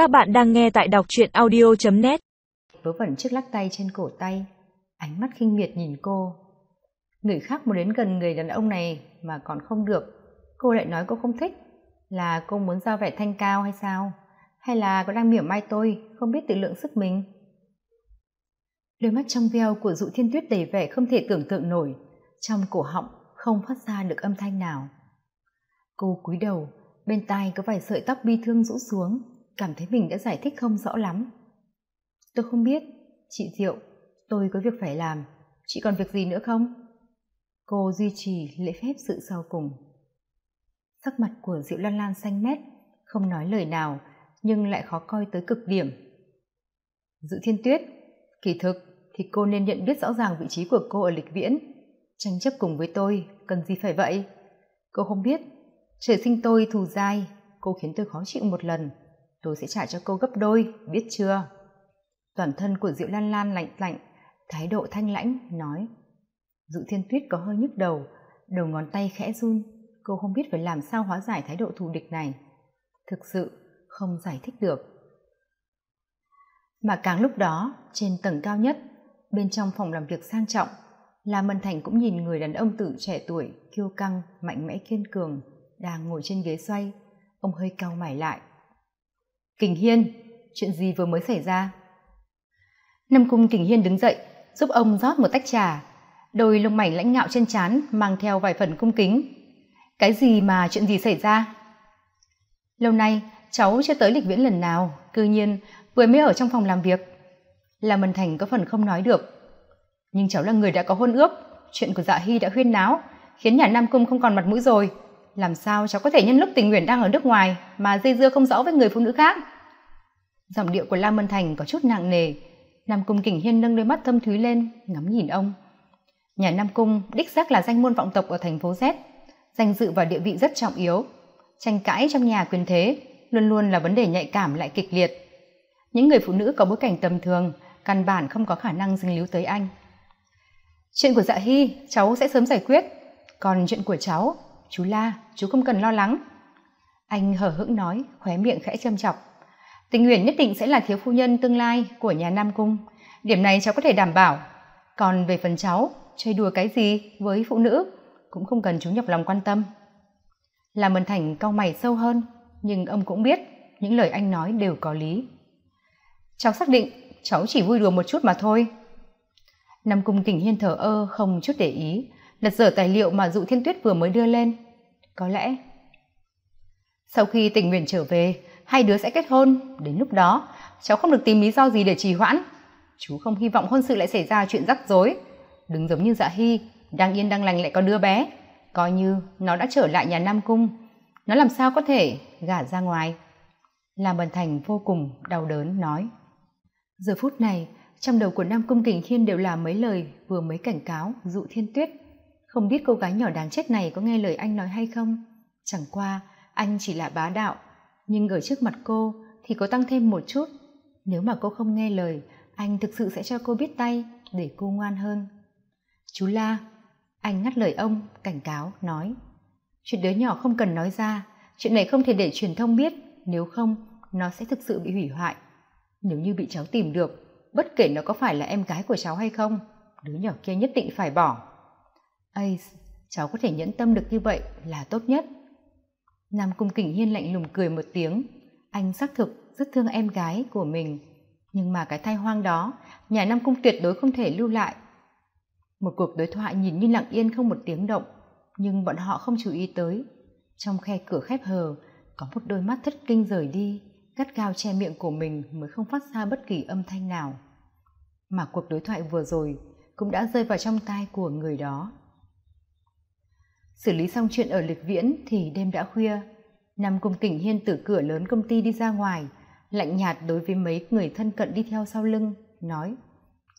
Các bạn đang nghe tại đọc truyện audio.net Vớ vẩn chiếc lắc tay trên cổ tay, ánh mắt khinh miệt nhìn cô. Người khác muốn đến gần người đàn ông này mà còn không được, cô lại nói cô không thích. Là cô muốn giao vẻ thanh cao hay sao? Hay là cô đang mỉa mai tôi, không biết tự lượng sức mình? Đôi mắt trong veo của dụ thiên tuyết đầy vẻ không thể tưởng tượng nổi, trong cổ họng không phát ra được âm thanh nào. Cô cúi đầu, bên tai có vài sợi tóc bi thương rũ xuống, cảm thấy mình đã giải thích không rõ lắm. Tôi không biết. Chị diệu, tôi có việc phải làm. Chị còn việc gì nữa không? Cô duy trì lễ phép sự sau cùng. Sắc mặt của diệu lan lan xanh mét, không nói lời nào, nhưng lại khó coi tới cực điểm. Dự thiên tuyết, kỳ thực thì cô nên nhận biết rõ ràng vị trí của cô ở lịch viễn. Tranh chấp cùng với tôi, cần gì phải vậy? Cô không biết. Trời sinh tôi thù dai, cô khiến tôi khó chịu một lần tôi sẽ trả cho cô gấp đôi, biết chưa? Toàn thân của diệu lan lan lạnh lạnh, thái độ thanh lãnh, nói. Dụ thiên tuyết có hơi nhức đầu đầu ngón tay khẽ run. Cô không biết phải làm sao hóa giải thái độ thù địch này. Thực sự, không giải thích được. Mà càng lúc đó, trên tầng cao nhất, bên trong phòng làm việc sang trọng, la mân thành cũng nhìn người đàn ông tử trẻ tuổi, kiêu căng, mạnh mẽ kiên cường, đang ngồi trên ghế xoay. Ông hơi cau mày lại kình hiên, chuyện gì vừa mới xảy ra? Nam cung kình hiên đứng dậy, giúp ông rót một tách trà. Đôi lông mảnh lãnh ngạo trên trán mang theo vài phần cung kính. Cái gì mà chuyện gì xảy ra? Lâu nay, cháu chưa tới lịch viễn lần nào, cư nhiên vừa mới ở trong phòng làm việc. Là mần thành có phần không nói được. Nhưng cháu là người đã có hôn ước, chuyện của dạ hy đã huyên náo, khiến nhà nam cung không còn mặt mũi rồi làm sao cháu có thể nhân lúc tình nguyện đang ở nước ngoài mà dây dưa không rõ với người phụ nữ khác? Giọng điệu của lam mân thành có chút nặng nề. Nam cung kình hiên nâng đôi mắt thâm thúy lên, ngắm nhìn ông. Nhà nam cung đích xác là danh môn vọng tộc ở thành phố z. Danh dự và địa vị rất trọng yếu. Tranh cãi trong nhà quyền thế luôn luôn là vấn đề nhạy cảm lại kịch liệt. Những người phụ nữ có bối cảnh tầm thường, căn bản không có khả năng dính líu tới anh. Chuyện của dạ hy, cháu sẽ sớm giải quyết. Còn chuyện của cháu chú la, chú không cần lo lắng. Anh hờ hững nói, khóe miệng khẽ châm chọc. Tình nguyện nhất định sẽ là thiếu phu nhân tương lai của nhà nam cung. Điểm này cháu có thể đảm bảo. Còn về phần cháu, chơi đùa cái gì với phụ nữ cũng không cần chú nhọc lòng quan tâm. Làm ơn thành cau mày sâu hơn, nhưng ông cũng biết những lời anh nói đều có lý. Cháu xác định cháu chỉ vui đùa một chút mà thôi. Nam cung kình hiên thở ơ, không chút để ý lật dở tài liệu mà dụ thiên tuyết vừa mới đưa lên. Có lẽ sau khi tình nguyện trở về, hai đứa sẽ kết hôn. Đến lúc đó, cháu không được tìm lý do gì để trì hoãn. Chú không hy vọng hôn sự lại xảy ra chuyện rắc rối. Đừng giống như dạ hy, đang yên đang lành lại có đứa bé. Coi như nó đã trở lại nhà nam cung. Nó làm sao có thể gả ra ngoài? Làm bần thành vô cùng đau đớn, nói. Giờ phút này, trong đầu của nam cung kình thiên đều là mấy lời vừa mới cảnh cáo dụ thiên tuyết không biết cô gái nhỏ đáng chết này có nghe lời anh nói hay không? Chẳng qua, anh chỉ là bá đạo, nhưng ở trước mặt cô thì có tăng thêm một chút. Nếu mà cô không nghe lời, anh thực sự sẽ cho cô biết tay để cô ngoan hơn. Chú la, anh ngắt lời ông, cảnh cáo, nói, chuyện đứa nhỏ không cần nói ra, chuyện này không thể để truyền thông biết, nếu không, nó sẽ thực sự bị hủy hoại. Nếu như bị cháu tìm được, bất kể nó có phải là em gái của cháu hay không, đứa nhỏ kia nhất định phải bỏ ace cháu có thể nhẫn tâm được như vậy là tốt nhất. Nam cung kình hiên lạnh lùng cười một tiếng. Anh xác thực rất thương em gái của mình. Nhưng mà cái thai hoang đó, nhà nam cung tuyệt đối không thể lưu lại. Một cuộc đối thoại nhìn như lặng yên không một tiếng động, nhưng bọn họ không chú ý tới. Trong khe cửa khép hờ, có một đôi mắt thất kinh rời đi, gắt gao che miệng của mình mới không phát ra bất kỳ âm thanh nào. Mà cuộc đối thoại vừa rồi cũng đã rơi vào trong tai của người đó xử lý xong chuyện ở lịch viễn thì đêm đã khuya. Nam cung kình hiên từ cửa lớn công ty đi ra ngoài, lạnh nhạt đối với mấy người thân cận đi theo sau lưng, nói,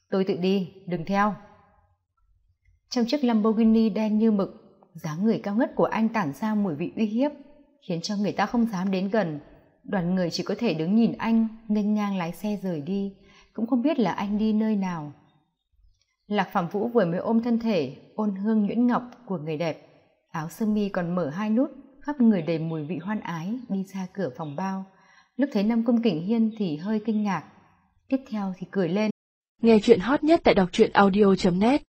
tôi tự đi, đừng theo. Trong chiếc lamborghini đen như mực, dáng người cao ngất của anh tản ra mùi vị uy hiếp, khiến cho người ta không dám đến gần. Đoàn người chỉ có thể đứng nhìn anh, nghênh ngang lái xe rời đi, cũng không biết là anh đi nơi nào. Lạc phạm vũ vừa mới ôm thân thể, ôn hương nhuyễn ngọc của người đẹp áo sơ mi còn mở hai nút, khắp người đầy mùi vị hoan ái, đi ra cửa phòng bao. Lúc thấy nam công kỉnh hiên thì hơi kinh ngạc. Tiếp theo thì cười lên. Nghe chuyện hot nhất tại đọc truyện audio net.